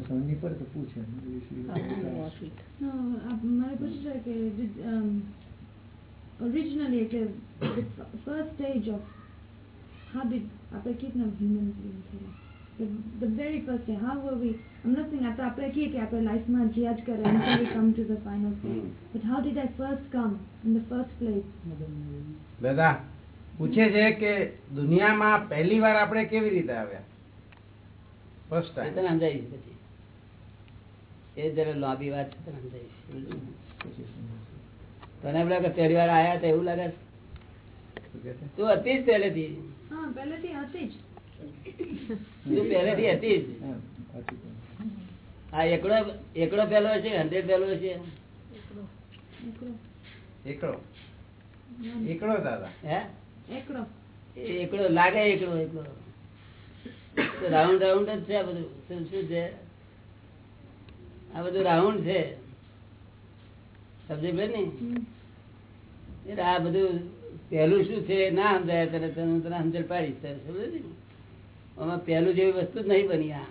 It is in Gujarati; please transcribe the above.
સમજ પડે તો પૂછે મારે પૂછવું છે કે um, originally એટલે stage of how did આપણે કેટલા થયેલા the, the very first day how were we I'm not saying આ તો આપણે કહીએ કે આપણે લાઈફમાં જ્યાં જ કરે until we come to the final stage hmm. but how did I first come in the first place દાદા પૂછે છે કે દુનિયામાં પહેલી વાર આપણે કેવી રીતે આવ્યા ફર્સ્ટ તને સમજાવીશ પછી એ જરા લાંબી વાત છે તને એમ લાગે પહેલી વાર આયા તો એવું લાગે તું હતી જ પહેલેથી. હા પહેલેથી હતી જ. તું પહેલેથી હતી જ. હા એકડો એકડો પહેલો છે હંડ્રેડ પહેલો છે એકડો. એકડો એકડો દાદા. હે? એકડો. એકડો લાગે એકડો એકડો. રાઉન્ડ રાઉન્ડ જ છે બધું. શું શું છે? આ બધું રાઉન્ડ છે. સમજે ને? એટલે આ બધું પહેલું શું છે ના સમજાય તને તને તને સમજણ પાડીશ સમજે ને? આમાં પહેલું જેવી વસ્તુ જ નહીં બની આ.